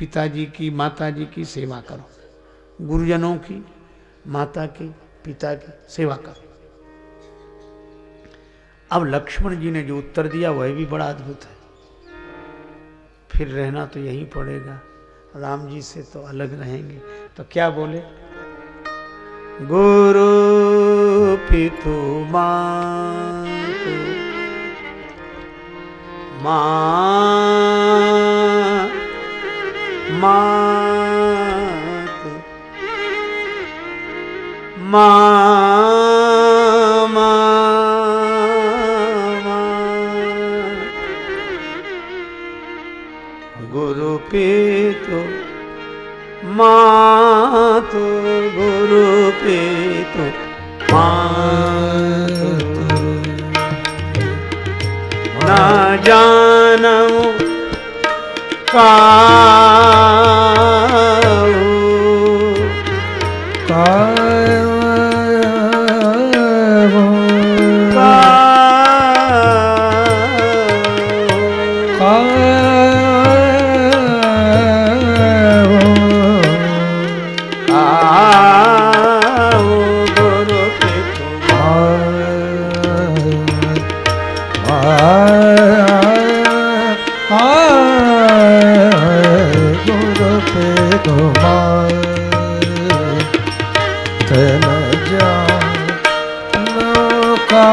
पिताजी की माता जी की सेवा करो। गुरुजनों की, माता की, पिता की सेवा करो। अब लक्ष्मण जी ने जो उत्तर दिया, वह भी बड़ा अद्भुत है। फिर रहना तो यही पड़ेगा। राम जी से तो अलग रहेंगे। तो क्या बोले? गुरु पितु मातु मात मा गुरु पितु मातु गुरु पितु मातु। न जानऊ ਕਾ का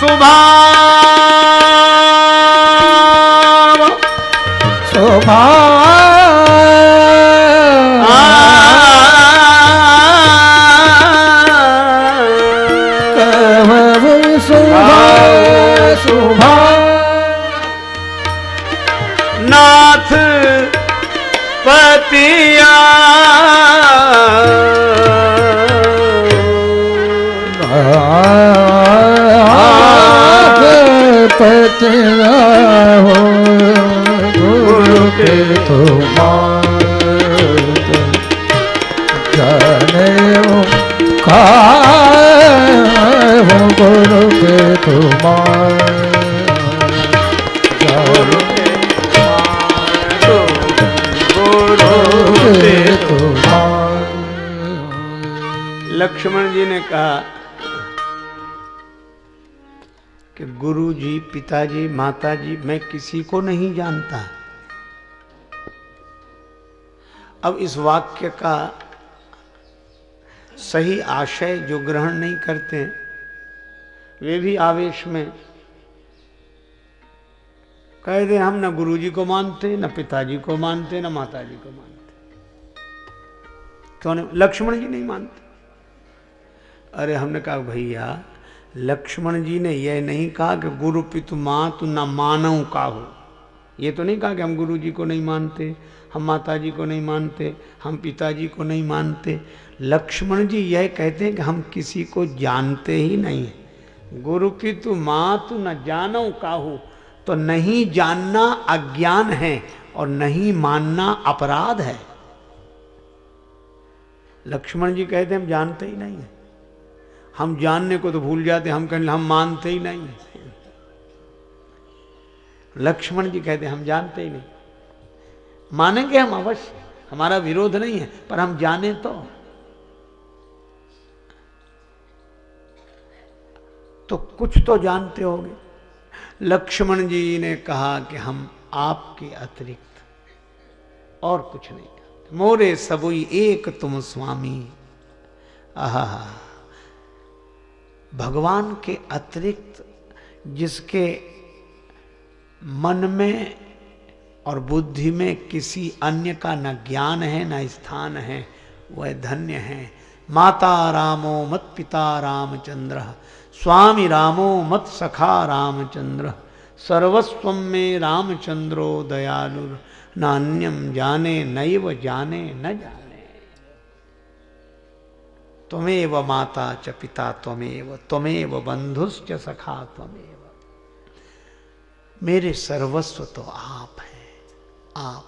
तुम्हार पतना हो गुरु के तुम्हार का गुरु के तुम्हार लक्ष्मण जी ने कहा गुरु जी पिताजी माता जी मैं किसी को नहीं जानता। अब इस वाक्य का सही आशय जो ग्रहण नहीं करते वे भी आवेश में। कह दे, हम न गुरुजी को मानते न पिताजी को मानते न माताजी को मानते क्यों लक्ष्मण जी नहीं मानते। अरे हमने कहा, भैया लक्ष्मण जी ने यह नहीं कहा कि गुरु पितु माँ तू न मानव का हो। ये तो नहीं कहा कि हम गुरु जी को नहीं मानते, हम माता जी को नहीं मानते, हम पिताजी को नहीं मानते। लक्ष्मण जी यह कहते हैं कि हम किसी को जानते ही नहीं गुरु पितु माँ तू न जानो काहू तो नहीं जानना अज्ञान है और नहीं मानना अपराध है। लक्ष्मण जी कहते हम जानते ही नहीं है। हम जानने को तो भूल जाते, हम कहें हम मानते ही नहीं। लक्ष्मण जी कहते, हम जानते ही नहीं। मानेंगे हम अवश्य, हमारा विरोध नहीं है, पर हम जाने तो। तो कुछ तो जानते होंगे। लक्ष्मण जी ने कहा कि हम आपके अतिरिक्त और कुछ नहीं मोरे सबुई एक तुम स्वामी। आहा भगवान के अतिरिक्त जिसके मन में और बुद्धि में किसी अन्य का न ज्ञान है, न स्थान है, वह धन्य है। माता रामो मत, पिता रामचंद्र। स्वामी रामो मत, सखा रामचंद्र। सर्वस्व में रामचंद्रो दयालु नान्यम जाने, नैव जाने, न जाने त्वमेव माता च पिता त्वमेव त्वमेव बंधुश्च सखा त्वमेव। मेरे सर्वस्व तो आप हैं, आप।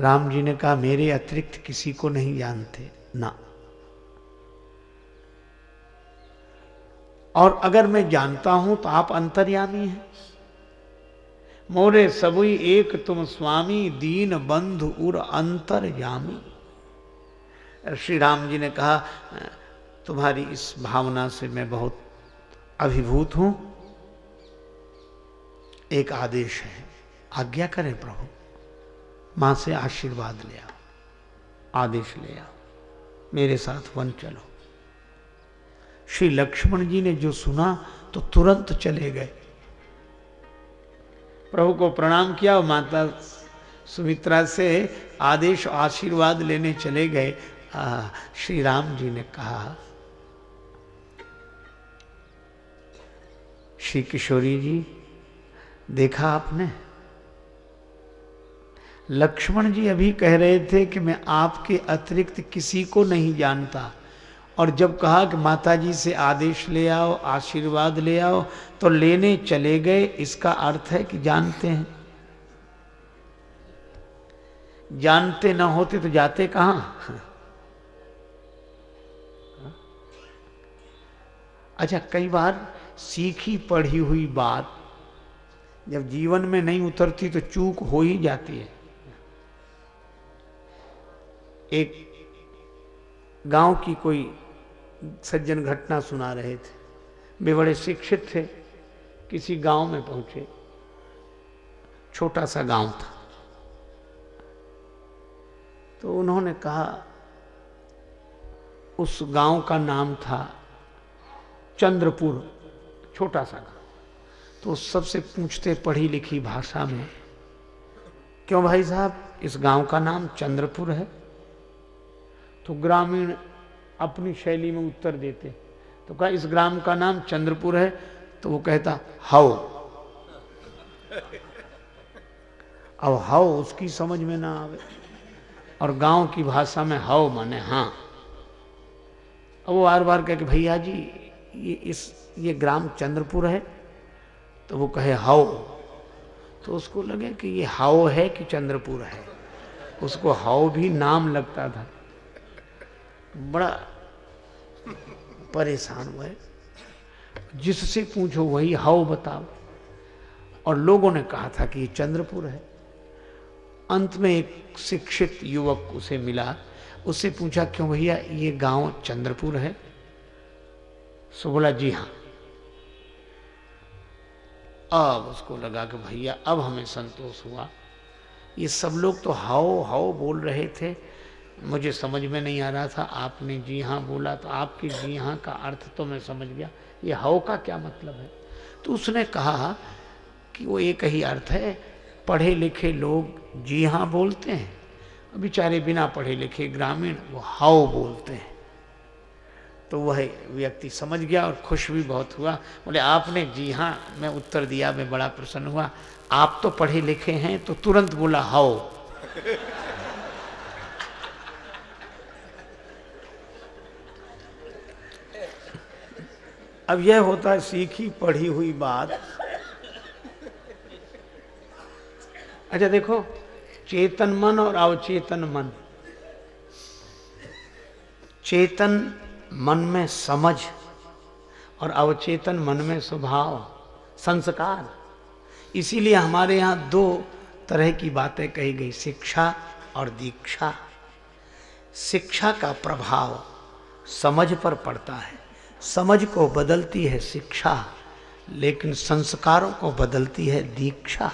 राम जी ने कहा, मेरे अतिरिक्त किसी को नहीं जानते, ना। और अगर मैं जानता हूँ तो आप अंतर्यामी हैं। मोरे सबुई एक तुम स्वामी, दीन बंधु उर अंतर्यामी। श्री राम जी ने कहा, तुम्हारी इस भावना से मैं बहुत अभिभूत हूँ। एक आदेश है, आज्ञा करें प्रभु, माँ से आशीर्वाद ले आओ, आदेश ले आओ, मेरे साथ वन चलो। श्री लक्ष्मण जी ने जो सुना तो तुरंत चले गए। प्रभु को प्रणाम किया और माता सुमित्रा से आदेश, आशीर्वाद लेने चले गए। श्री राम जी ने कहा, श्री किशोरी जी, देखा आपने? लक्ष्मण जी अभी कह रहे थे कि मैं आपके अतिरिक्त किसी को नहीं जानता। और जब कहा कि माता जी से आदेश ले आओ, आशीर्वाद ले आओ तो लेने चले गए। इसका अर्थ है कि जानते हैं। जानते ना होते तो जाते कहाँ? अच्छा कई बार सीखी, पढ़ी हुई बात जब जीवन में नहीं उतरती तो चूक हो ही जाती है। एक गाँव की कोई सज्जन घटना सुना रहे थे। वे बड़े शिक्षित थे, किसी गाँव में पहुँचे। छोटा सा गाँव था। तो उन्होंने कहा, उस गाँव का नाम था चंद्रपुर, छोटा सा गाँव। तो सबसे पूछते पढ़ी लिखी भाषा में, क्यों भाई साहब, इस गाँव का नाम चंद्रपुर है? तो ग्रामीण अपनी शैली में उत्तर देते तो कहा, इस ग्राम का नाम चंद्रपुर है? तो वो कहता हाउ अब हाउ उसकी समझ में ना आवे। और गाँव की भाषा में हाउ माने हाँ। अब वो बार बार कह के, भैया जी ये इस, ये ग्राम चंद्रपुर है तो वो कहे हाउ तो उसको लगे कि ये हाउ है कि चंद्रपुर है। उसको हाउ भी नाम लगता था। बड़ा परेशान हुए। जिससे पूछो, वही हाउ बताओ। और लोगों ने कहा था कि ये चंद्रपुर है। अंत में एक शिक्षित युवक उसे मिला। उससे पूछा, क्यों भैया, ये गाँव चंद्रपुर है? सो बोला, जी हाँ। अब उसको लगा कि भैया, अब हमें संतोष हुआ। ये सब लोग तो हाओ हाओ बोल रहे थे। मुझे समझ में नहीं आ रहा था, आपने जी हाँ बोला तो आपके जी हाँ का अर्थ तो मैं समझ गया। ये हाओ का क्या मतलब है? तो उसने कहा कि वो एक ही अर्थ है, पढ़े लिखे लोग जी हाँ बोलते हैं। बेचारे बिना पढ़े लिखे ग्रामीण वो हाओ बोलते हैं। तो वह व्यक्ति समझ गया और खुश भी बहुत हुआ। बोले, आपने, जी हाँ मैं उत्तर दिया, मैं बड़ा प्रसन्न हुआ। आप तो पढ़े लिखे हैं तो तुरंत बोला, हाओ। अब यह होता है, सीखी, पढ़ी हुई बात। अच्छा देखो, चेतन मन और अवचेतन मन। चेतन मन में समझ और अवचेतन मन में स्वभाव, संस्कार। इसीलिए हमारे यहाँ दो तरह की बातें कही गई, शिक्षा और दीक्षा। शिक्षा का प्रभाव समझ पर पड़ता है। समझ को बदलती है शिक्षा, लेकिन संस्कारों को बदलती है दीक्षा।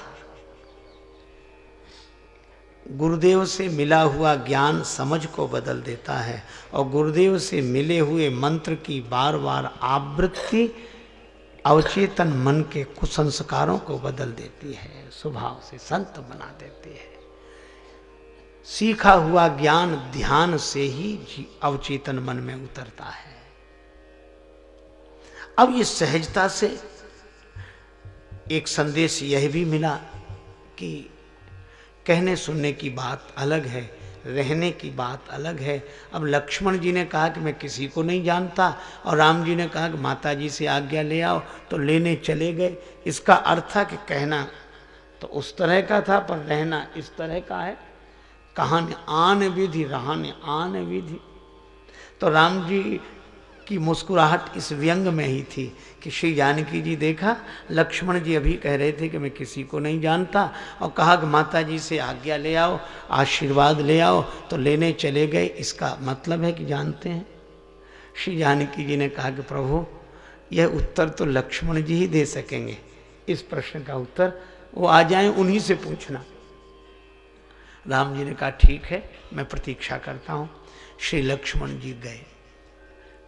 गुरुदेव से मिला हुआ ज्ञान समझ को बदल देता है और गुरुदेव से मिले हुए मंत्र की बार बार आवृत्ति अवचेतन मन के कुसंस्कारों को बदल देती है, स्वभाव से संत बना देती है। सीखा हुआ ज्ञान ध्यान से ही अवचेतन मन में उतरता है। अब ये सहजता से एक संदेश यह भी मिला कि कहने सुनने की बात अलग है, रहने की बात अलग है। अब लक्ष्मण जी ने कहा कि मैं किसी को नहीं जानता और राम जी ने कहा कि माता जी से आज्ञा ले आओ तो लेने चले गए। इसका अर्थ था कि कहना तो उस तरह का था, पर रहना इस तरह का है। कहानी आन विधि, रहने आन विधि। तो राम जी की मुस्कुराहट इस व्यंग में ही थी कि श्री जानकी जी देखा, लक्ष्मण जी अभी कह रहे थे कि मैं किसी को नहीं जानता और कहा कि माता जी से आज्ञा ले आओ, आशीर्वाद ले आओ तो लेने चले गए। इसका मतलब है कि जानते हैं। श्री जानकी जी ने कहा कि प्रभु, यह उत्तर तो लक्ष्मण जी ही दे सकेंगे। इस प्रश्न का उत्तर, वो आ जाए, उन्हीं से पूछना। राम जी ने कहा, ठीक है, मैं प्रतीक्षा करता हूँ। श्री लक्ष्मण जी गए।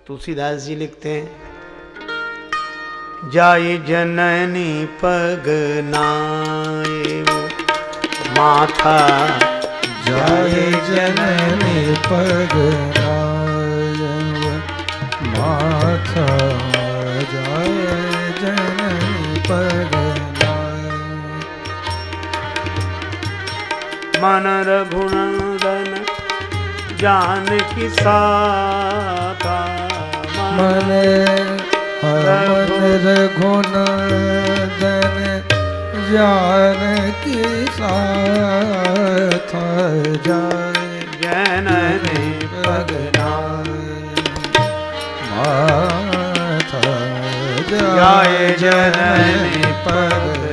तुलसीदास जी लिखते हैं जाय जननी पग नाये माथा जय जननी पग माथा जय जननी पग मन रघुनंदन जान की साता मन मन रघुनंदन जान की साथ जाय जननी पगना माथा जाय जय जननी जननी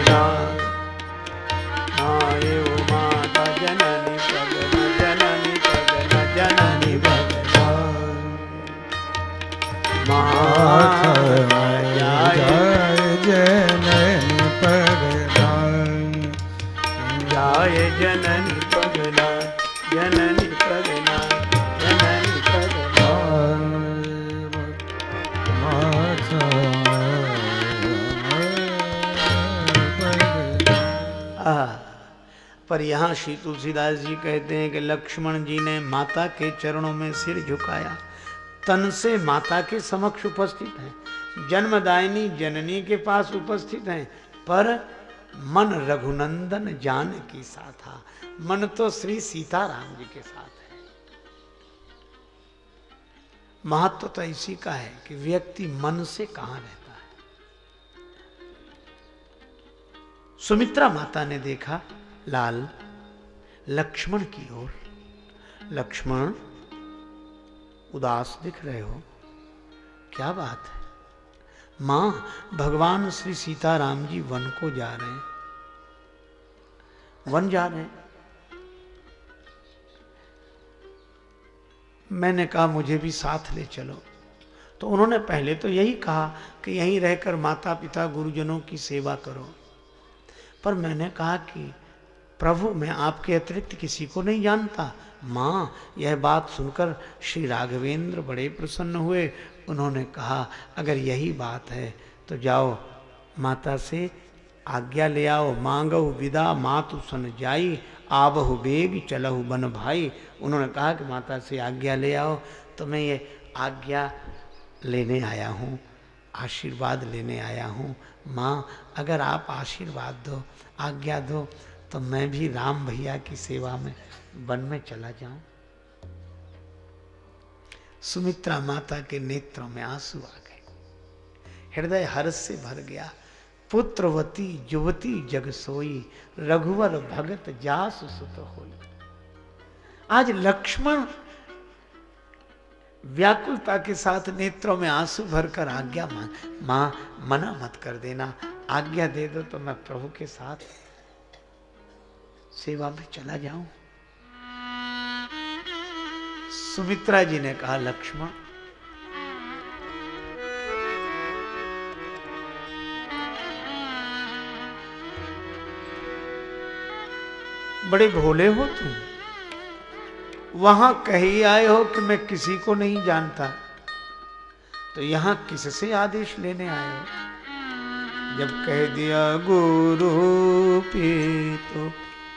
पर यहाँ श्री तुलसीदास जी कहते हैं कि लक्ष्मण जी ने माता के चरणों में सिर झुकाया। तन से माता के समक्ष उपस्थित हैं। जन्मदायिनी जननी के पास उपस्थित हैं। पर मन रघुनंदन जान की साथ। मन तो श्री सीताराम जी के साथ है। महत्व तो इसी का है कि व्यक्ति मन से कहाँ रहता है। सुमित्रा माता ने देखा लाल, लक्ष्मण की ओर। लक्ष्मण, उदास दिख रहे हो। क्या बात है? माँ, भगवान श्री सीताराम जी वन को जा रहे हैं। वन जा रहे हैं। मैंने कहा, मुझे भी साथ ले चलो। तो उन्होंने पहले तो यही कहा कि यहीं रहकर माता पिता गुरुजनों की सेवा करो। पर मैंने कहा कि प्रभु, मैं आपके अतिरिक्त किसी को नहीं जानता। माँ, यह बात सुनकर श्री राघवेंद्र बड़े प्रसन्न हुए। उन्होंने कहा, अगर यही बात है तो जाओ, माता से आज्ञा ले आओ। मांगो विदा, मातु सन जाई, आवहु बेग, चलहु बन भाई। उन्होंने कहा कि माता से आज्ञा ले आओ। तो मैं ये आज्ञा लेने आया हूँ, आशीर्वाद लेने आया हूँ। माँ, अगर आप आशीर्वाद दो, आज्ञा दो तो मैं भी राम भैया की सेवा में, वन में चला जाऊँ। सुमित्रा माता के नेत्रों में आँसू आ गए। हृदय हर्ष से भर गया। पुत्रवती, युवती जग सोई। रघुवर भगत जास सुत हो आज लक्ष्मण व्याकुलता के साथ नेत्रों में आँसू भरकर आज्ञा माँ, मना मत कर देना। आज्ञा दे दो तो मैं प्रभु के साथ सेवा में चला जाऊँ। सुमित्रा जी ने कहा, लक्ष्मण, बड़े भोले हो तुम। वहाँ कही आए हो कि मैं किसी को नहीं जानता? तो यहाँ किससे आदेश लेने आए हो? जब कह दिया, गुरु पे न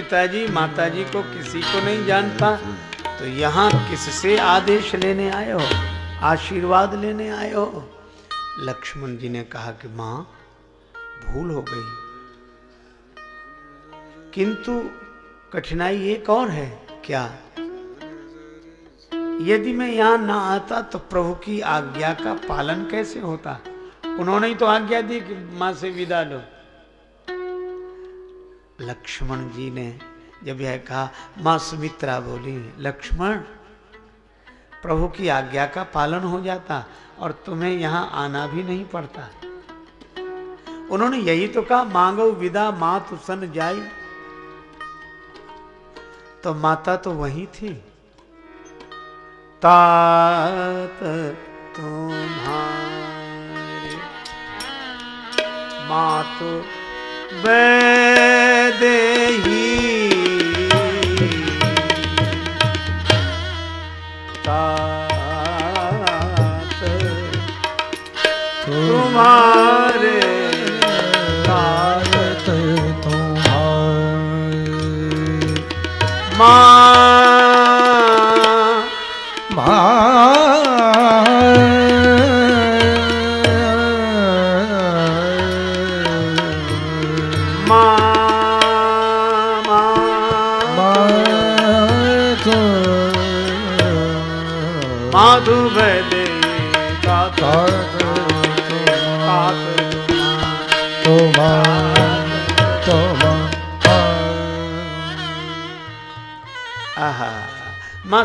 पिताजी, माताजी को किसी को नहीं जानता। तो यहाँ किससे आदेश लेने आए हो? आशीर्वाद लेने आए हो? लक्ष्मण जी ने कहा कि माँ, भूल हो गई। किंतु कठिनाई एक और है? क्या? यदि मैं यहाँ ना आता तो प्रभु की आज्ञा का पालन कैसे होता? उन्होंने ही तो आज्ञा दी कि माँ से विदा लो। लक्ष्मण जी ने जब यह कहा, माँ सुमित्रा बोली, लक्ष्मण, प्रभु की आज्ञा का पालन हो जाता और तुम्हें यहाँ आना भी नहीं पड़ता। उन्होंने यही तो कहा, मांगो विदा मात सन जाई। तो माता तो वही थी। तात तुम्हारे मात वैदेही तात तुम्हारे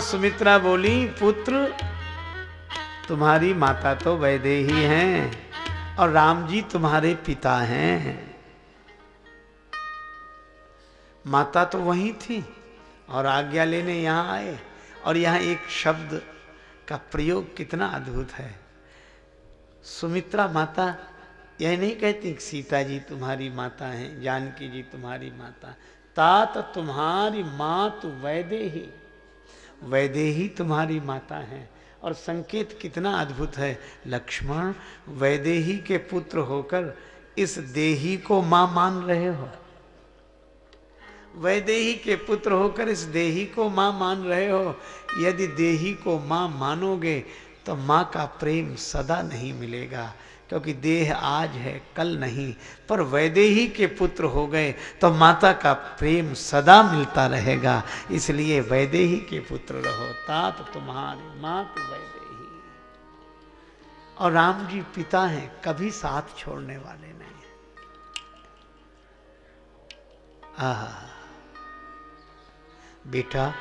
सुमित्रा बोली, पुत्र, तुम्हारी माता तो वैदेही हैं और राम जी तुम्हारे पिता हैं। माता तो वही थी और आज्ञा लेने यहाँ आए और यहाँ एक शब्द का प्रयोग कितना अद्भुत है। सुमित्रा माता, यह नहीं कहती कि सीता जी तुम्हारी माता हैं, जानकी जी तुम्हारी माता। तात तुम्हारी मात वैदेही। वैदेही तुम्हारी माता है। और संकेत कितना अद्भुत है, लक्ष्मण वैदेही के पुत्र होकर इस देही को माँ मान रहे हो। वैदेही के पुत्र होकर इस देही को माँ मान रहे हो। यदि देही को माँ मानोगे तो माँ का प्रेम सदा नहीं मिलेगा। क्योंकि देह आज है, कल नहीं। पर वैदेही के पुत्र हो गए तो माता का प्रेम सदा मिलता रहेगा। इसलिए वैदेही के पुत्र रहो, तात तुम्हारे मात वैदेही और राम जी पिता हैं, कभी साथ छोड़ने वाले नहीं आहा, बेटा,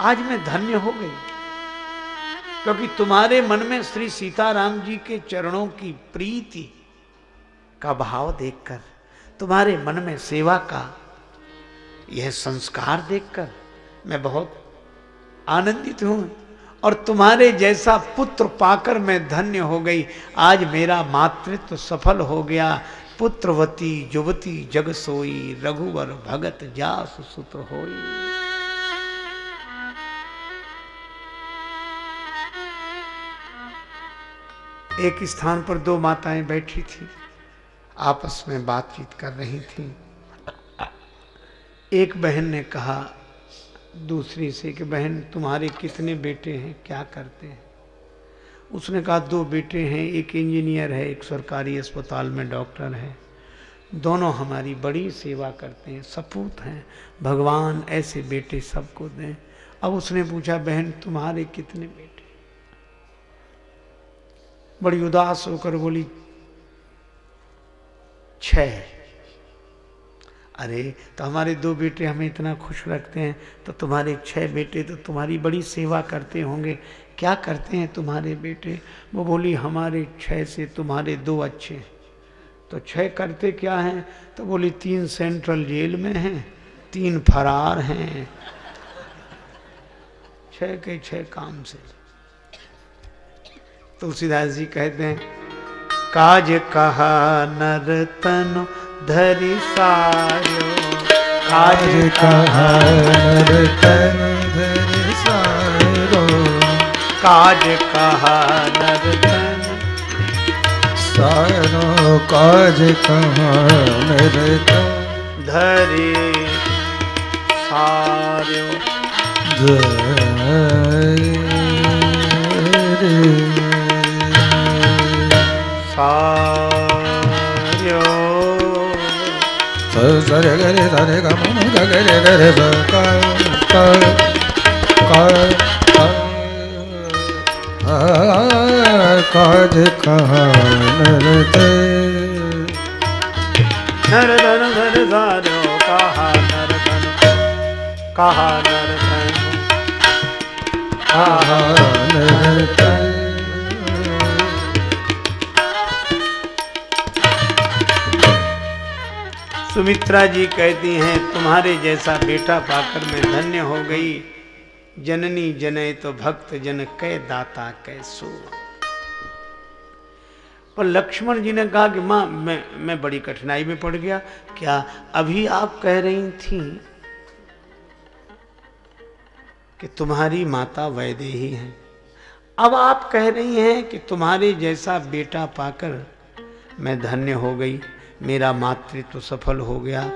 आज मैं धन्य हो गई। क्योंकि तुम्हारे मन में श्री सीताराम जी के चरणों की प्रीति का भाव देखकर, तुम्हारे मन में सेवा का यह संस्कार देखकर मैं बहुत आनंदित हूँ और तुम्हारे जैसा पुत्र पाकर मैं धन्य हो गई। आज मेरा मातृत्व सफल हो गया। पुत्रवती, युवती जग सोई रघुवर, भगत जास सुत होई। एक स्थान पर दो माताएँ बैठी थी। आपस में बातचीत कर रही थी। एक बहन ने कहा, दूसरी से कि, बहन, तुम्हारे कितने बेटे हैं? क्या करते हैं? उसने कहा, दो बेटे हैं, एक इंजीनियर है, एक सरकारी अस्पताल में डॉक्टर है। दोनों हमारी बड़ी सेवा करते हैं, सपूत हैं। भगवान ऐसे बेटे सबको दें। अब उसने पूछा, बहन, तुम्हारे कितने बेटे? बड़ी उदास होकर बोली, छह। अरे तो हमारे दो बेटे हमें इतना खुश रखते हैं तो तुम्हारे छह बेटे तो तुम्हारी बड़ी सेवा करते होंगे। क्या करते हैं तुम्हारे बेटे? वो बोली, हमारे छह से तुम्हारे दो अच्छे हैं। तो छह करते क्या हैं? तो बोली, तीन सेंट्रल जेल में हैं, तीन फरार हैं। छह के छह काम से। तुलसीदास जी कहते हैं काज कहा नर तनु धरि सारो काज कहा नर तन धरि सारो काज कहा नर तनु सारो काज कहा नर तन धरि सारो सारो सरे गरे कहा सुमित्रा जी कहती हैं, तुम्हारे जैसा बेटा पाकर मैं धन्य हो गई। जननी जने तो भक्त जन कै दाता कै सो। पर लक्ष्मण जी ने कहा कि, माँ, मैं मैं बड़ी कठिनाई में पड़ गया। क्या अभी आप कह रही थी कि तुम्हारी माता वैदेही है? अब आप कह रही हैं कि तुम्हारे जैसा बेटा पाकर मैं धन्य हो गई। मेरा मातृत्व तो सफल हो गया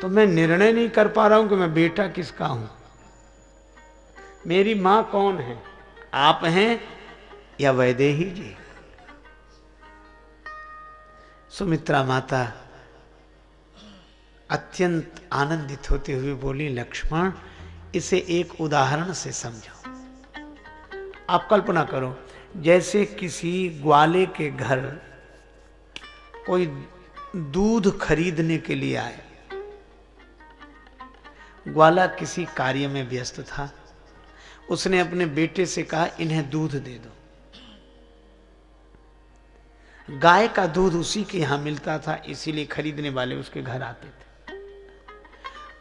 तो मैं निर्णय नहीं कर पा रहा हूँ कि मैं बेटा किसका हूँ। मेरी माँ कौन है? आप हैं या वैदेही जी? सुमित्रा माता, अत्यंत आनंदित होते हुए बोली, लक्ष्मण, इसे एक उदाहरण से समझो आप कल्पना करो, जैसे किसी ग्वाले के घर कोई दूध खरीदने के लिए आए। ग्वाला किसी कार्य में व्यस्त था। उसने अपने बेटे से कहा, इन्हें दूध दे दो। गाय का दूध उसी के यहाँ मिलता था, इसीलिए खरीदने वाले उसके घर आते थे।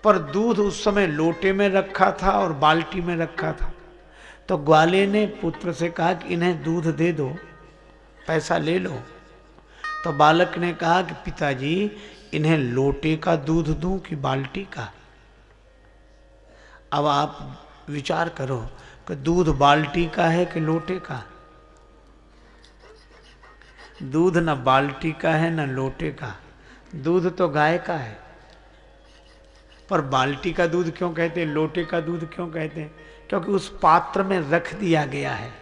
पर दूध उस समय लोटे में रखा था और बाल्टी में रखा था। तो ग्वाले ने पुत्र से कहा कि, इन्हें दूध दे दो, पैसा ले लो। तो बालक ने कहा कि पिताजी, इन्हें लोटे का दूध दूँ कि बाल्टी का? अब आप विचार करो कि दूध बाल्टी का है कि लोटे का? दूध न बाल्टी का है, न लोटे का। दूध तो गाय का है। पर बाल्टी का दूध क्यों कहते हैं? लोटे का दूध क्यों कहते हैं? क्योंकि उस पात्र में रख दिया गया है।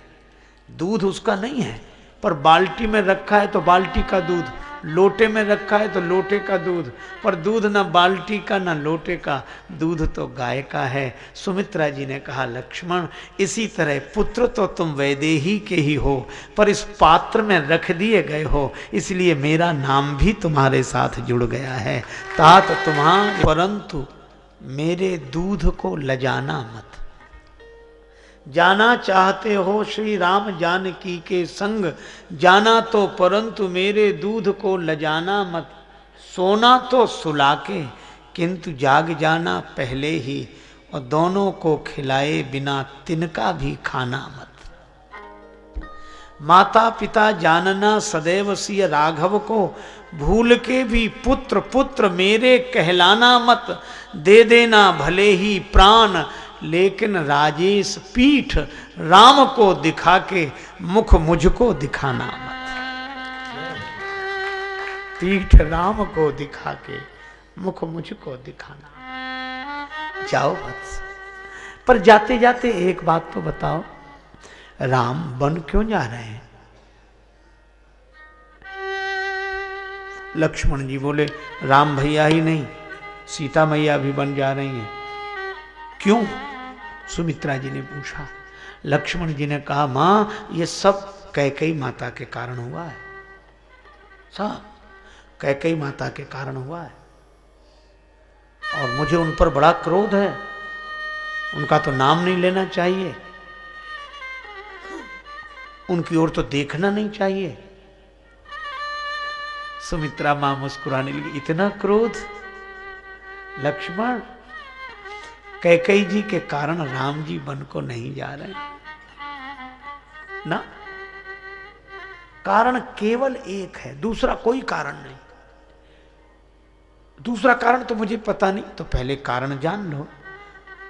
दूध उसका नहीं है। पर बाल्टी में रखा है तो बाल्टी का दूध, लोटे में रखा है तो लोटे का दूध, पर दूध ना बाल्टी का, ना लोटे का, दूध तो गाय का है। सुमित्रा जी ने कहा, लक्ष्मण, इसी तरह पुत्र तो तुम वैदेही के ही हो, पर इस पात्र में रख दिए गए हो, इसलिए मेरा नाम भी तुम्हारे साथ जुड़ गया है। तात तुम्हारा परंतु मेरे दूध को लजाना मत। जाना चाहते हो श्री राम जानकी के संग, जाना तो परंतु मेरे दूध को लजाना मत। सोना तो सुला के किंतु जाग जाना पहले ही, और दोनों को खिलाए बिना तिनका भी खाना मत। माता पिता जानना सदैव सिय राघव को, भूल के भी पुत्र पुत्र मेरे कहलाना मत। दे देना भले ही प्राण लेकिन राजेश पीठ राम को दिखा के मुख मुझको दिखाना मत। पीठ राम को दिखा के मुख मुझको दिखाना जाओ बस पर जाते जाते एक बात तो बताओ, राम बन क्यों जा रहे हैं? लक्ष्मण जी बोले, राम भैया ही नहीं सीता मैया भी बन जा रही हैं। क्यों? सुमित्रा जी ने पूछा। लक्ष्मण जी ने कहा, माँ, ये सब कैकई माता के कारण हुआ है। सब कैकई माता के कारण हुआ है। और मुझे उन पर बड़ा क्रोध है। उनका तो नाम नहीं लेना चाहिए। उनकी ओर तो देखना नहीं चाहिए। सुमित्रा माँ मुस्कुराने लगी, इतना क्रोध? लक्ष्मण कैकई जी के कारण राम जी वन को नहीं जा रहे। ना? कारण केवल एक है, दूसरा कोई कारण नहीं। दूसरा कारण तो मुझे पता नहीं तो पहले कारण जान लो।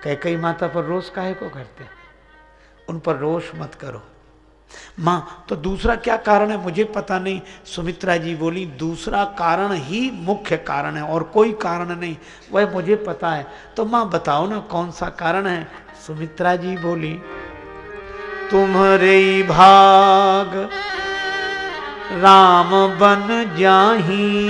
कैकई माता पर रोष काहे को करते उन पर रोष मत करो। माँ तो दूसरा क्या कारण है? मुझे पता नहीं। सुमित्रा जी बोली, दूसरा कारण ही मुख्य कारण है और कोई कारण नहीं। वह मुझे पता है। तो माँ, बताओ ना कौन सा कारण है? सुमित्रा जी बोली, तुम्हारे भाग राम बन जाही।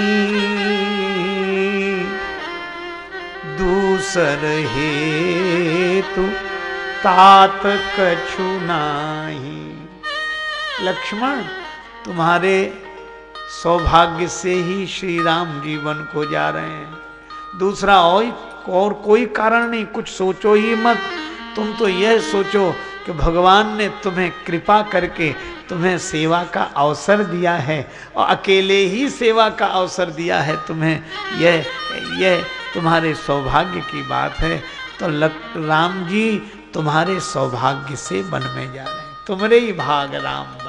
दूसर हे तू तात कछु नाही। लक्ष्मण तुम्हारे सौभाग्य से ही श्री राम जीवन को जा रहे हैं। दूसरा और और कोई कारण नहीं कुछ सोचो ही मत। तुम तो यह सोचो कि भगवान ने तुम्हें कृपा करके तुम्हें सेवा का अवसर दिया है और अकेले ही सेवा का अवसर दिया है तुम्हें। यह यह तुम्हारे सौभाग्य की बात है। तो लक, राम जी तुम्हारे सौभाग्य से बन में जा रहे हैं। तुम्हारे ही भाग राम।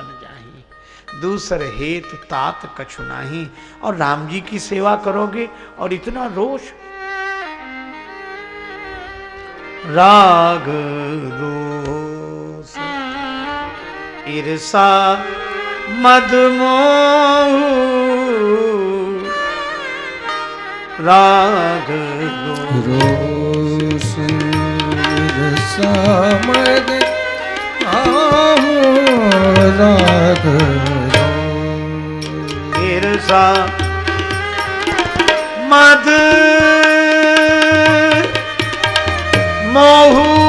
दूसर हेत तात कछु नाही। और राम जी की सेवा करोगे और इतना रोष। राग रोष, ईर्षा, मदमोह, राग रोष। ईर्षा मद राग सा मद मोहू।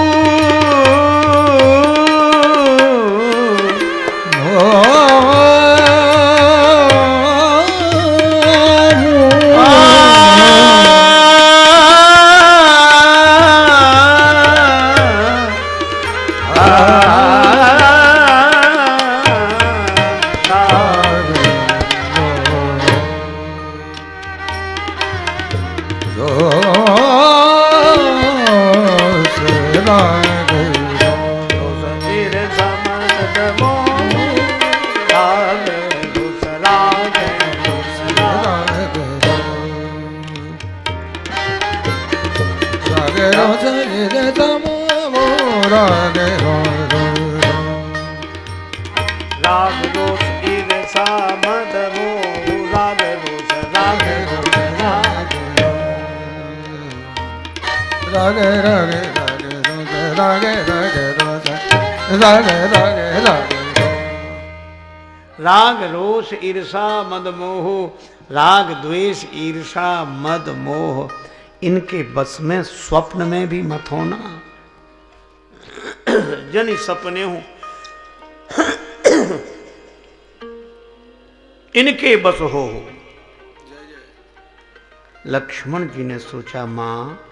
मद मोह राग, द्वेष, ईर्षा, मद, मोह, इनके बस में स्वप्न में भी मत होना। जन सपने हूँ। इनके बस हो। लक्ष्मण जी ने सोचा, माँ,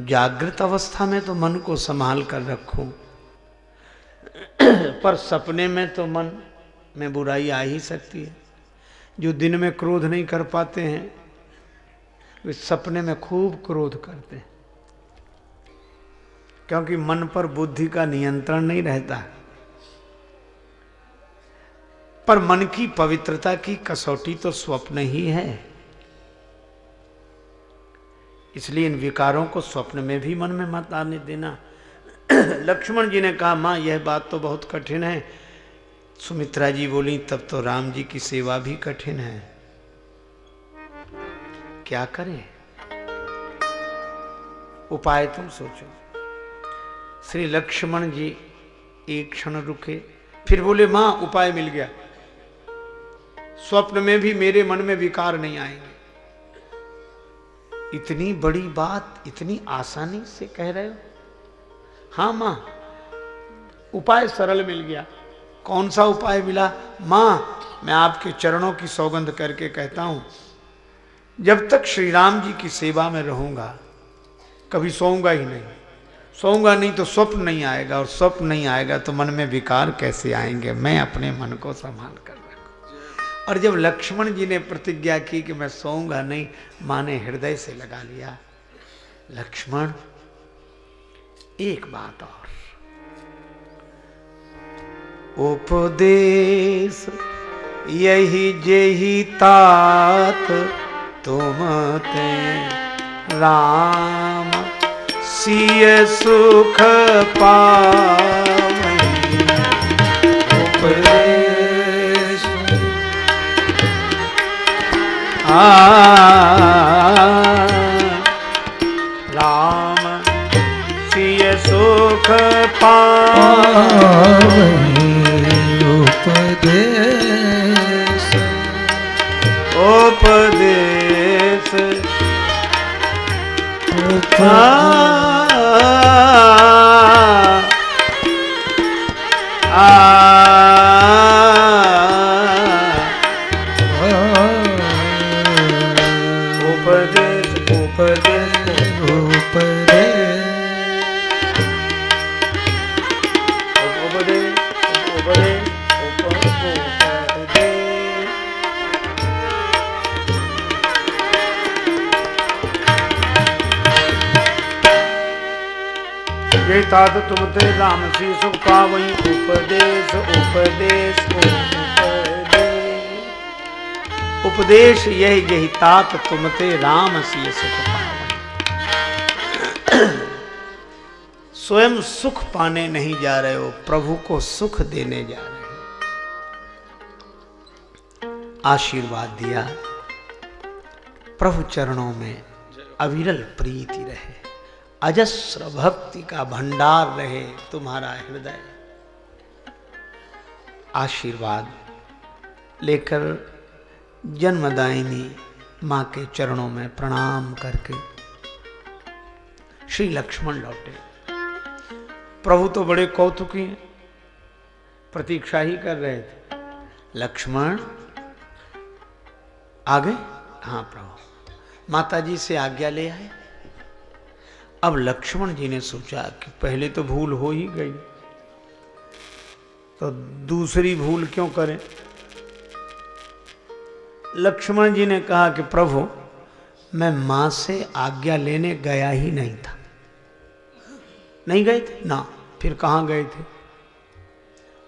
जागृत अवस्था में तो मन को संभाल कर रखूँ, पर सपने में तो मन में बुराई आ ही सकती है। जो दिन में क्रोध नहीं कर पाते हैं, वे सपने में खूब क्रोध करते हैं। क्योंकि मन पर बुद्धि का नियंत्रण नहीं रहता। पर मन की पवित्रता की कसौटी तो स्वप्न ही है। इसलिए इन विकारों को स्वप्न में भी मन में मत आने देना। लक्ष्मण जी ने कहा, माँ, यह बात तो बहुत कठिन है। सुमित्रा जी बोली, तब तो राम जी की सेवा भी कठिन है। क्या करें? उपाय तुम सोचो। श्री लक्ष्मण जी एक क्षण रुके, फिर बोले, माँ, उपाय मिल गया। स्वप्न में भी मेरे मन में विकार नहीं आएँगे। इतनी बड़ी बात, इतनी आसानी से कह रहे हो? हाँ माँ, उपाय सरल मिल गया। कौन सा उपाय मिला? माँ, मैं आपके चरणों की सौगंध करके कहता हूँ, जब तक श्री राम जी की सेवा में रहूँगा, कभी सोऊँगा ही नहीं। सोऊँगा नहीं तो स्वप्न नहीं आएगा और स्वप्न नहीं आएगा तो मन में विकार कैसे आएँगे? मैं अपने मन को संभाल कर रखू। और जब लक्ष्मण जी ने प्रतिज्ञा की कि मैं सोऊँगा नहीं, माँ ने हृदय से लगा लिया। लक्ष्मण, एक बात और। उपदेश, यही जेही तात तुम ते। राम, सिय सुख पावई। उपदेश। आ, राम, सिय सुख पावई। उपदेश। उपदेश। ये तुम ते राम सी सुख पावई उपदेश उपदेश उपदेश। यही यही तात तुम ते राम सी सुख स्वयं सुख पाने नहीं जा रहे हो, प्रभु को सुख देने जा रहे हो। आशीर्वाद दिया, प्रभु चरणों में अविरल प्रीति रहे। अजस्र भक्ति का भंडार रहे तुम्हारा हृदय। आशीर्वाद लेकर जन्मदायिनी माँ के चरणों में प्रणाम करके श्री लक्ष्मण लौटे। प्रभु तो बड़े कौतुकी हैं, प्रतीक्षा ही कर रहे थे। लक्ष्मण आ गए हाँ प्रभु। माता जी से आज्ञा ले आए। अब लक्ष्मण जी ने सोचा कि पहले तो भूल हो ही गई। तो दूसरी भूल क्यों करें? लक्ष्मण जी ने कहा कि प्रभु, मैं माँ से आज्ञा लेने गया ही नहीं था। नहीं गए थे? ना। फिर कहाँ गए थे?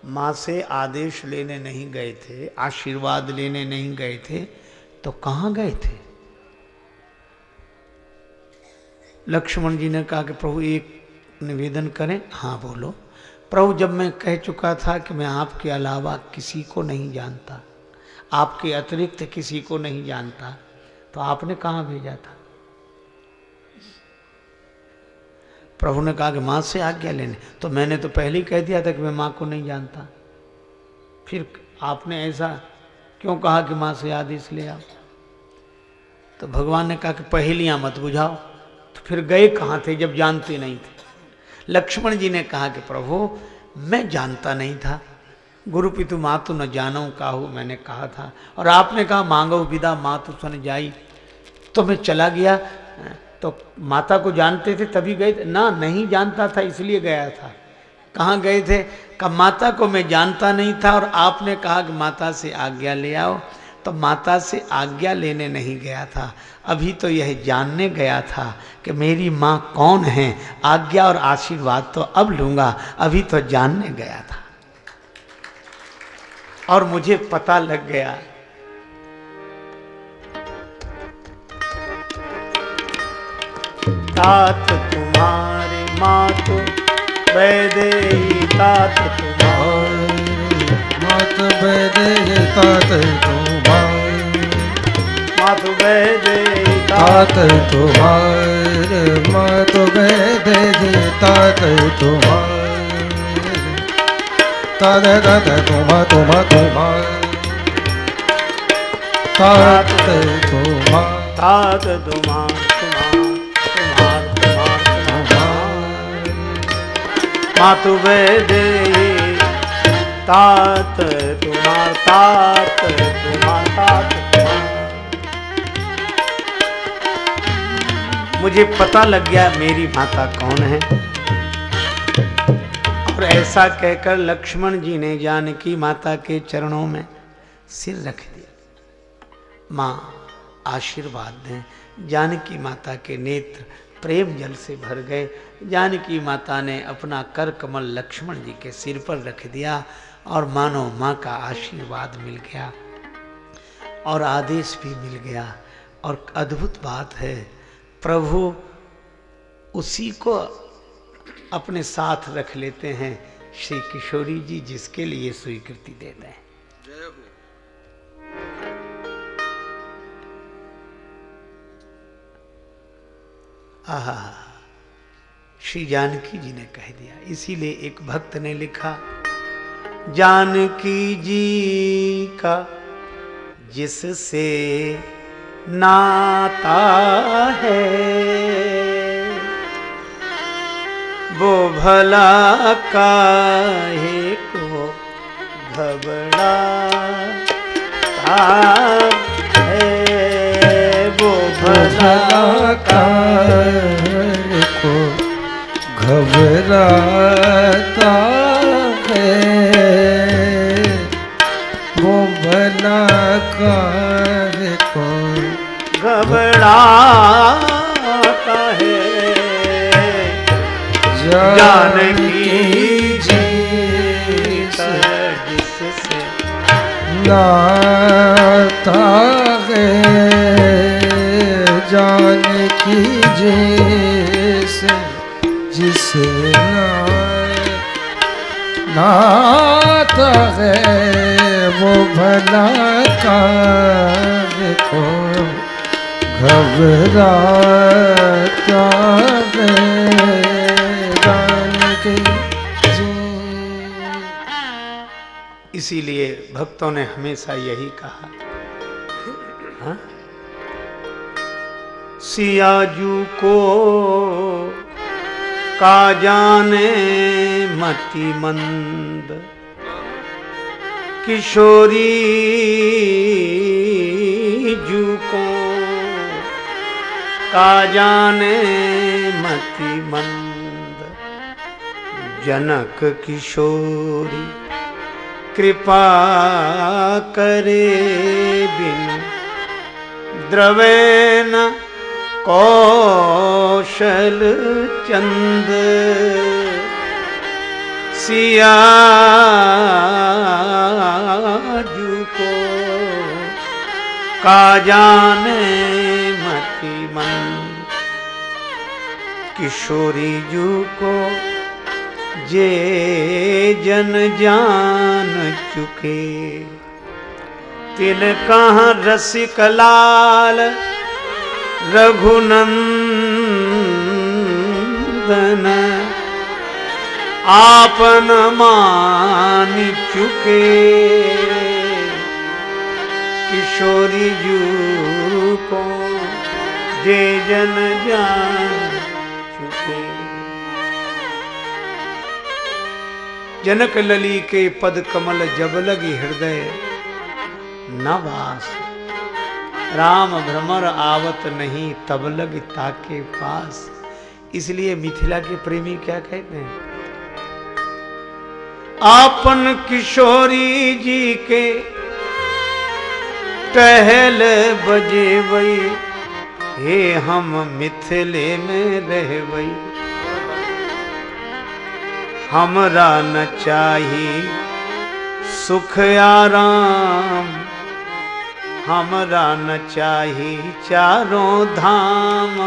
माँ से आदेश लेने नहीं गए थे, आशीर्वाद लेने नहीं गए थे तो कहाँ गए थे? लक्ष्मण जी ने कहा कि प्रभु, एक निवेदन करें। हाँ बोलो। प्रभु, जब मैं कह चुका था कि मैं आपके अलावा किसी को नहीं जानता, आपके अतिरिक्त किसी को नहीं जानता तो आपने कहाँ भेजा था? प्रभु ने कहा कि माँ से आज्ञा लेने। तो मैंने तो पहले ही कह दिया था कि मैं माँ को नहीं जानता। फिर आपने ऐसा क्यों कहा कि माँ से आदेश ले आओ? तो भगवान ने कहा कि पहेलियाँ मत बुझाओ। फिर गए कहाँ थे जब जानते नहीं थे। लक्ष्मण जी ने कहा कि प्रभु, मैं जानता नहीं था। गुरु पितु मातु न जानो काहू, मैंने कहा था। और आपने कहा, मांगो विदा मातु सन जाई। तो मैं चला गया। तो माता को जानते थे, तभी गए ना, नहीं जानता था, इसलिए गया था। कहाँ गए थे? का माता को मैं जानता नहीं था और आपने कहा कि माता से आज्ञा ले आओ। तो माता से आज्ञा लेने नहीं गया था। अभी तो यह जानने गया था कि मेरी माँ कौन है। आज्ञा और आशीर्वाद तो अब लूँगा। अभी तो जानने गया था। और मुझे पता लग गया। तात तुम्हारे मातु वैदेही तात तुम्हारे मत बेदे तात तुम्हारे मातु वैदेही तात तुम्हारे मत बेदे तात तुम्हारे। तात तात तुम्हार तात तुम्हार। तात मुझे पता लग गया मेरी माता कौन है। और ऐसा कहकर लक्ष्मण जी ने जानकी माता के चरणों में सिर रख दिया माँ, आशीर्वाद दें। जानकी माता के नेत्र प्रेम जल से भर गए। जानकी माता ने अपना कर कमल लक्ष्मण जी के सिर पर रख दिया और मानो माँ का आशीर्वाद मिल गया। और आदेश भी मिल गया। और अद्भुत बात है प्रभु उसी को अपने साथ रख लेते हैं, श्री किशोरी जी, जिसके लिए स्वीकृति देते हैं। आहा, श्री जानकी जी ने कह दिया। इसीलिए एक भक्त ने लिखा, जानकी जी का जिससे नाता है। वो भला काहे को घबराता है? वो भला कार को घबराता है? वो भला को घबराता है। जानकी जी जिससे नाता है। जानकी जैसे जिसे ना- नाता है। वो भला का को इसीलिए भक्तों ने हमेशा यही कहा हाँ? सियाजू को का जाने मति मंद, किशोरी जू को का जाने मति मंद, जनक किशोरी, कृपा करे बिन द्रवेन कौशल चंद सियाजू को का जाने मन, किशोरी जू को जे जन जान चुके। तिन कहाँ रसिक लाल रघुनंदन, आपन मान चुके। किशोरी जू जे जन जान चुके जनक लली के पद कमल जब लगी हृदय न वास राम भ्रमर आवत नहीं, तब लग ताके पास। इसलिए मिथिला के प्रेमी क्या कहते हैं? आपन किशोरी जी के टहल बजे वही हे हम मिथिले में रह वही हमरा न चाही सुख आराम। हमरा न चाही चारों धाम।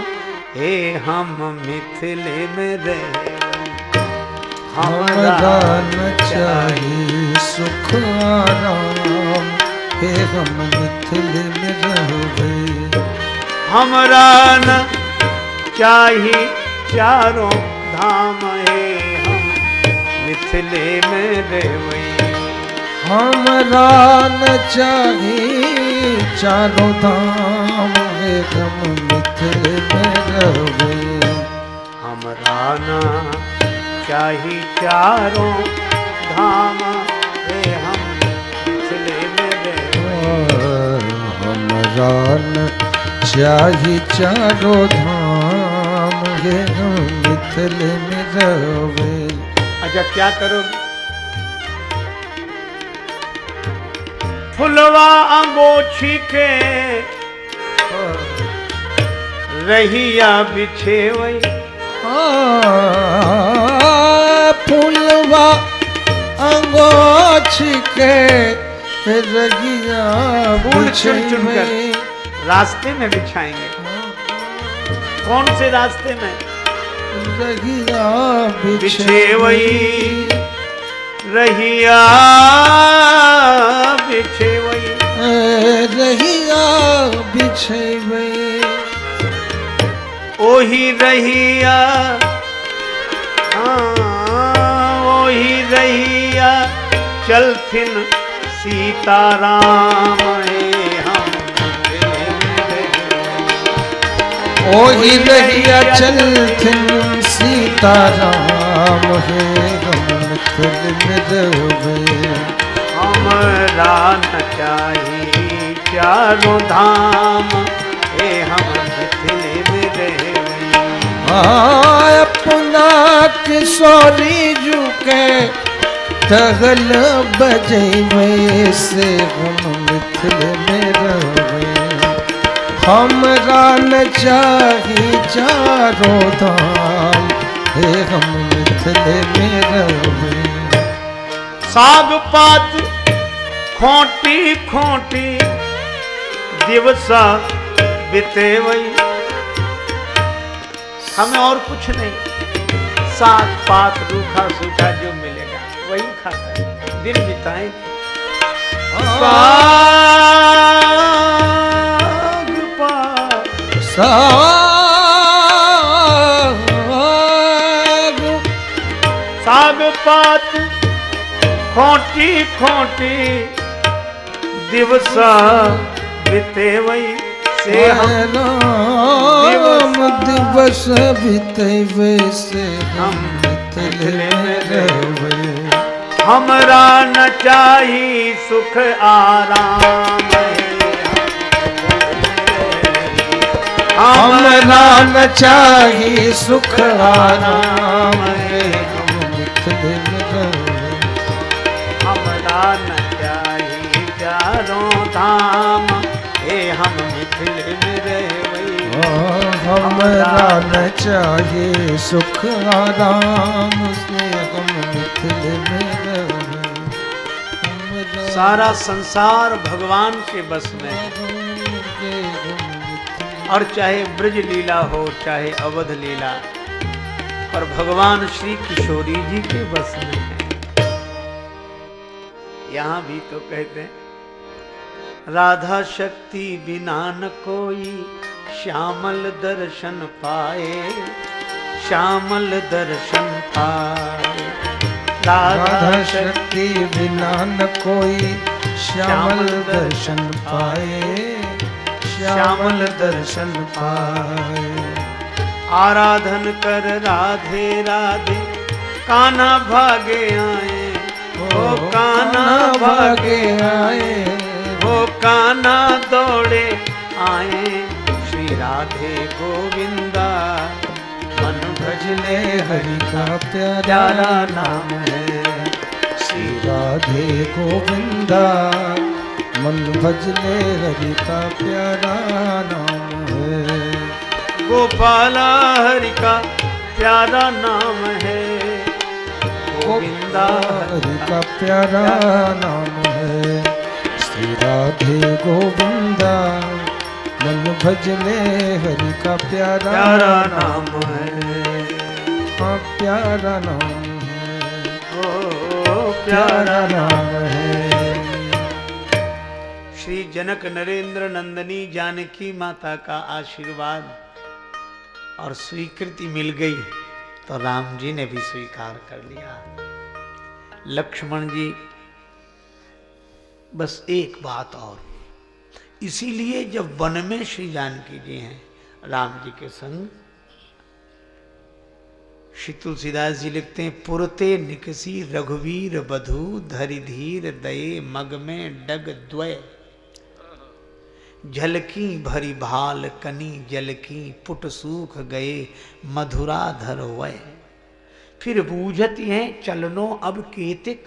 हे हम मिथिले में रह हमरा न चाही सुख आराम। हे हम मिथिल में रहबे हमरा न चाही चारों धाम है हम। मिथिले में रहवई हमरा न चाही चारों धाम है हम। मिथिल में रहबे हमरा न चाही चारों धाम है हम। मिथिले में रहवई हमरा न चाही चारों धाम हम मिथिल में रहबे अच्छा क्या करोगे फुलवा अंगोछी के रहिया बिछे वही फूलवा अंगोछ के कर। बिछे रास्ते में बिछाएँगे। कौन से रास्ते में? बिछे बिछे वही। रहिया बिछे वही। रहिया बिछे वही ओही रहिया हाँ, ओही रहिया चलथिन सीताराम। ओही रहिया चलथिन सीताराम हे हम मिथिल में रहबे हमरा न चाही चारों धाम हे हम मिथिल में हाँ, अपना किशोरी जू के तगल बजेबे से हम मिथिल में रहबे हमरा न चाही चारों धाम हे हम मिथिल में रहबे साग पात खोटी खोटी दिवसा बितेवई हमें और कुछ नहीं साग पात रूखा सूखा जो मिलेगा वही खाकर दिन बिताएँ साग पात साग साग पात खोटी खोटी दिवसा बितेवई से हम दिवस बितेवे से हम हमरा न चाही सुख आराम। हमरा न चाही सुख आराम हम मिथिल में रहबे हमरा न चाही चारों धाम हे हम मिथिल में रहबई हमरा न चाहिए सुख आराम से हम मिथिल में रहबे सारा संसार भगवान के बस में है। और चाहे ब्रज लीला हो चाहे अवध लीला और भगवान श्री किशोरी जी के बस में है। यहाँ भी तो कहते हैं राधा शक्ति बिना न कोई श्यामल दर्शन पाए श्यामल दर्शन पाए। राधा शक्ति बिना न कोई श्यामल दर्शन पाए। श्यामल दर्शन पाए। आराधन कर राधे राधे काना भागे आए। ओ काना भागे आए। ओ काना दौड़े आए। श्री राधे गोविंदा मन भजले हरि का प्यारा नाम है। श्री राधे गोविंदा मन भजने हरि का प्यारा नाम है। गोपाला हरि का प्यारा नाम है। गोविंदा हरि का प्यारा नाम है। श्री राधे गोविंदा मन भजने हरि का प्यारा प्यारा नाम है। हाँ प्यारा नाम है। ओ प्यारा प्यारा नाम है। श्री जनक नरेंद्र नंदनी जानकी माता का आशीर्वाद। और स्वीकृति मिल गई तो राम जी ने भी स्वीकार कर लिया। लक्ष्मण जी, बस एक बात और। इसीलिए जब वन में श्री जानकी जी हैं, राम जी के संग, श्री तुलसीदास जी लिखते हैं, पुरते निकसी रघुवीर बधु धरि धीर दये मग में डग द्वय। झलकी भरी भाल कनी जलकी पुट सूख गए मधुरा धर वय। फिर बूझत हैं चलनो अब केतिक।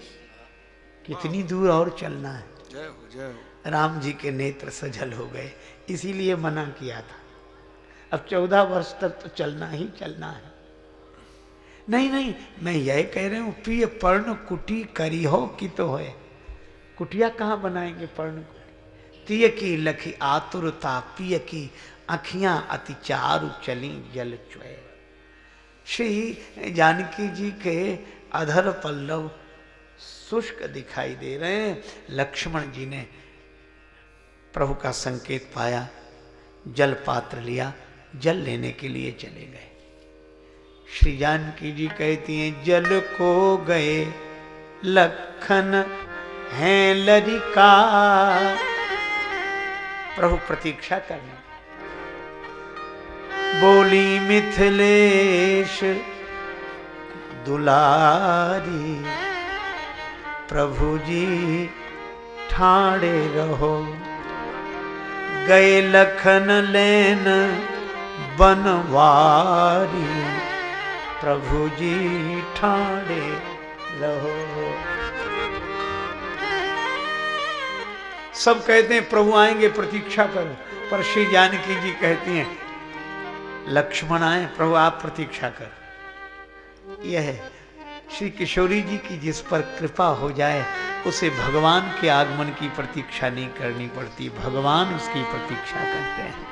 कितनी दूर और चलना है। जय हो जय हो। राम जी के नेत्र सजल हो गए इसीलिए मना किया था। अब चौदह वर्ष तक तो चलना ही चलना है। नहीं नहीं मैं यह कह रही हूँ प्रिय पर्ण कुटी करी हो कि तो है कुटिया कहाँ बनाएँगे पर्ण कुटी तिय की लखी आतुरता पिय की अखियाँ अति चारु चली जल चुए श्री जानकी जी के अधर पल्लव शुष्क दिखाई दे रहे हैं। लक्ष्मण जी ने प्रभु का संकेत पाया, जल पात्र लिया, जल लेने के लिए चले गए। श्री जानकी जी कहती हैं, जल को गए, लखन है लरिका। प्रभु प्रतीक्षा करने। बोली, मिथिलेश, दुलारी प्रभु जी ठाड़े रहो। गए लखन लेन बनवारी प्रभु जी ठाड़े रहो। सब कहते हैं, प्रभु आएँगे, प्रतीक्षा करो। पर श्री जानकी जी कहती हैं, लक्ष्मण आए, प्रभु आप प्रतीक्षा कर। यह श्री किशोरी जी की जिस पर कृपा हो जाए, उसे भगवान के आगमन की प्रतीक्षा नहीं करनी पड़ती। भगवान उसकी प्रतीक्षा करते हैं।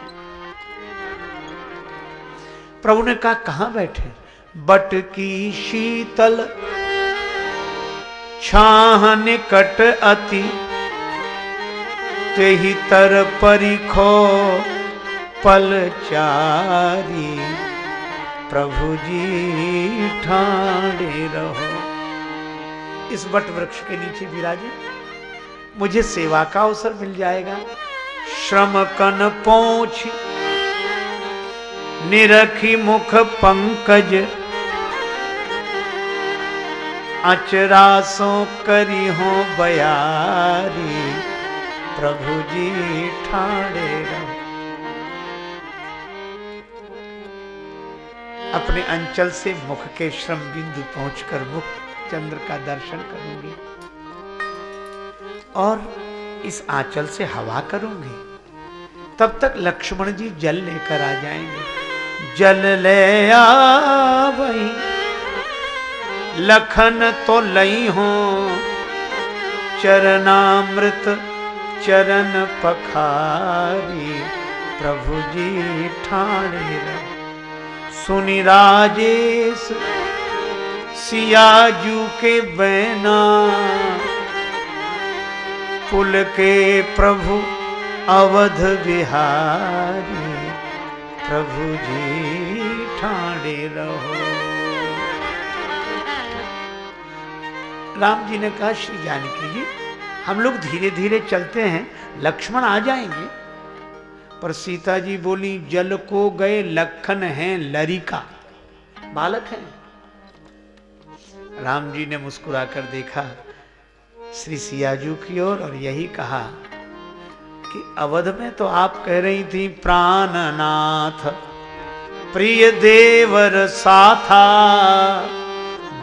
प्रभु ने कहा, कहाँ बैठे? बट की शीतल, छाह निकट अति ही तर परिखो पल चारी प्रभु जी ठाणे रहो। इस वट वृक्ष के नीचे विराजे, मुझे सेवा का अवसर मिल जाएगा। श्रम कन पहुँच निरखी मुख पंकज अचरासों करी हो बयारी। प्रभु जी ठाणे अपने अंचल से मुख के श्रम बिंदु पहुंचकर मुख चंद्र का दर्शन करूँगी और इस आंचल से हवा करूँगी। तब तक लक्ष्मण जी जल लेकर आ जाएँगे। जल ले आ लखन तो लई हो चरनामृत चरण पखारी, प्रभु जी ठाणे सुनि राजेश, सियाजू के बैना, पुल के प्रभु अवध बिहारी, प्रभु जी ठाणे रहो। राम जी ने कहा, श्री जानकी जी हम लोग धीरे धीरे चलते हैं लक्ष्मण आ जाएँगे। पर सीता जी बोली जल को गए लखन हैं लरिका। बालक हैं। राम जी ने मुस्कुराकर देखा श्री सियाजू की ओर और, और यही कहा कि अवध में तो आप कह रही थी प्राणनाथ प्रिय देवर साथा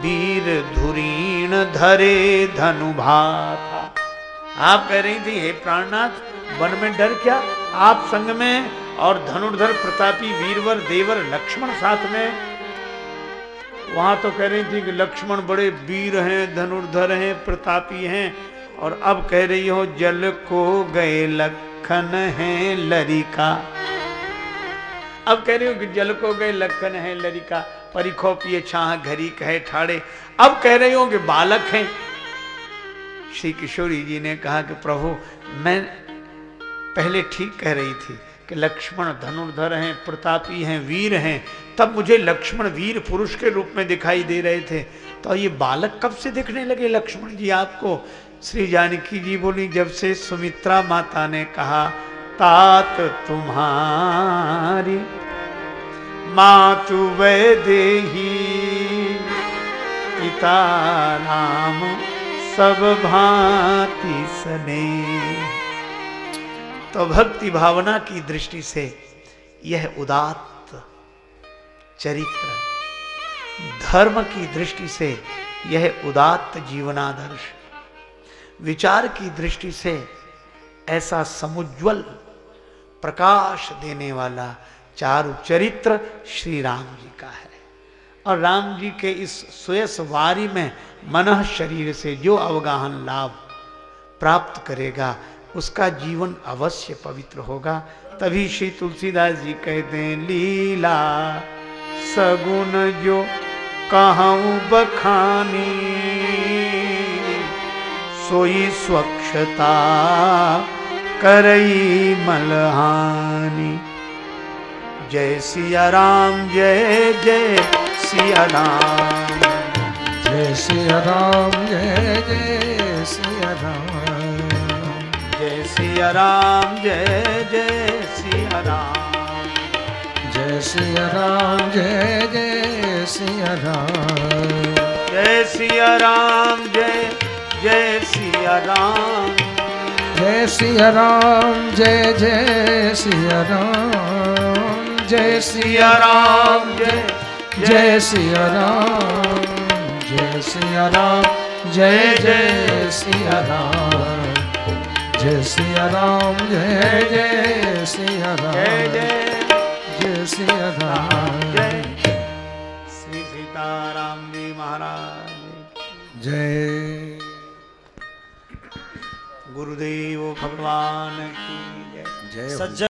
वीर धुरीण धरे धनुभाथा। आप कह रही थी, हे प्राणनाथ, वन में डर क्या? आप संग में और धनुर्धर प्रतापी, वीरवर, देवर, लक्ष्मण साथ में? वहाँ तो कह रही थी कि लक्ष्मण बड़े वीर हैं, धनुर्धर हैं, प्रतापी हैं, और अब कह रही हो, जल को गए लखन है लरिका। अब कह रही हो कि जल को गए लखन है लरिका परिखो पिए छाह घरी कहे ठाड़े। अब कह रही हो कि बालक हैं श्री किशोरी जी ने कहा कि प्रभु, मैं पहले ठीक कह रही थी कि लक्ष्मण धनुर्धर हैं, प्रतापी हैं, वीर हैं, तब मुझे लक्ष्मण वीर पुरुष के रूप में दिखाई दे रहे थे। तो ये बालक कब से दिखने लगे लक्ष्मण जी आपको? श्री जानकी जी बोली, जब से सुमित्रा माता ने कहा, तात तुम्हारी मातु वैदेही, पिता राम सब भांति सने। तो भक्ति भावना की दृष्टि से यह उदात्त चरित्र, धर्म की दृष्टि से यह उदात्त जीवनादर्श, विचार की दृष्टि से ऐसा समुज्वल प्रकाश देने वाला चारु चरित्र श्री राम जी का है। और राम जी के इस सुयस वारी में मन शरीर से जो अवगाहन लाभ प्राप्त करेगा, उसका जीवन अवश्य पवित्र होगा। तभी श्री तुलसीदास जी कहते हैं, लीला सगुन जो कहूँ बखानी, सोई स्वच्छता करई मलहानी। जय सिया राम, जय जय सिया राम जय सिया राम जय जय सिया राम जय सिया राम जय जय सिया राम जय सिया राम जय जय सिया राम जय सिया राम जय जय सिया राम जय सिया राम जय जय सिया राम जय सिया राम जय जय सिया राम जय सिया राम जय जय सिया राम जय सिया राम जय जय सिया राम जय जय सिया राम। जय श्री सीताराम जी महाराज। जय। गुरुदेव भगवान की जय। जय सज्जन